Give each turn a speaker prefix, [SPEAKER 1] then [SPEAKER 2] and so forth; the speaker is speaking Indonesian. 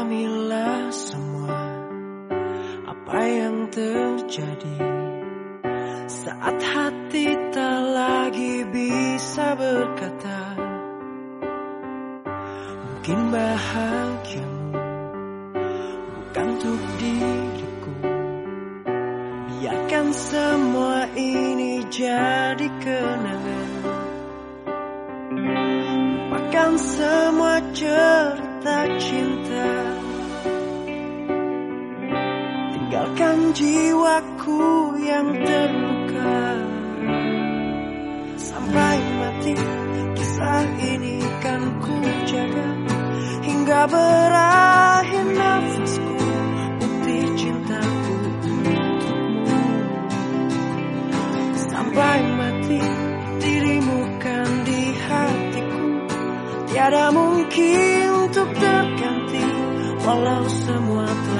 [SPEAKER 1] Pahamilah semua apa yang terjadi saat hati tak lagi bisa berkata. Mungkin bahagiamu bukan untuk diriku. Biarkan semua ini jadi kenangan. Lupakan semua cerita cinta. Tinggalkan jiwaku yang terluka. Sampai mati kisah ini kan ku jaga hingga berakhir walau semua telah